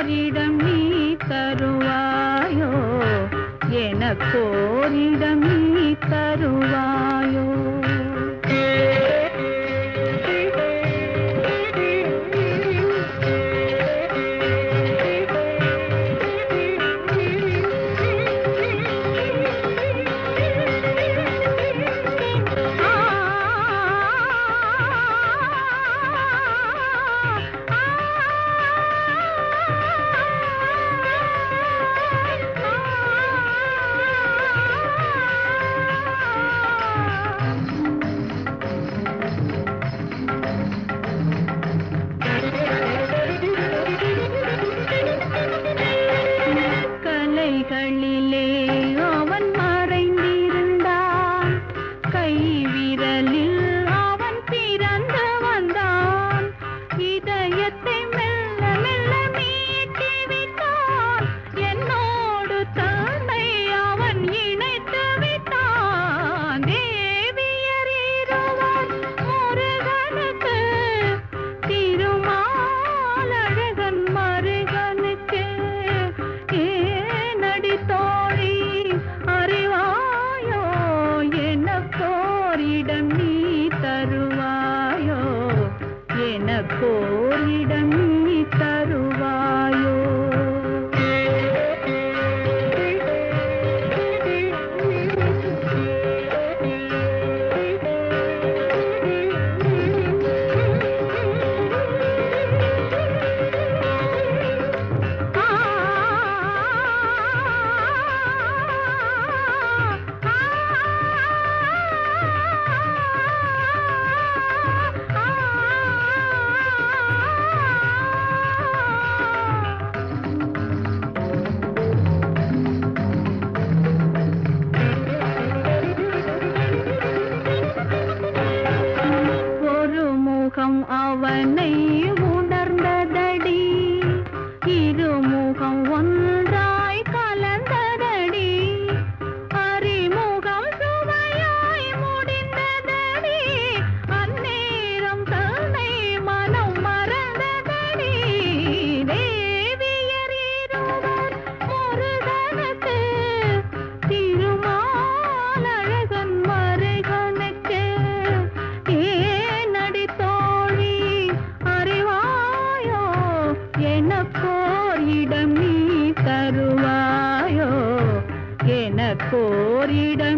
எனக்கோரிடம் நீ தருவாயோ? எனக்கோரிடம் நீ தருவாய். cool. அவனை உணர்ந்ததடி. இருமுகம் ஒன்று போரிட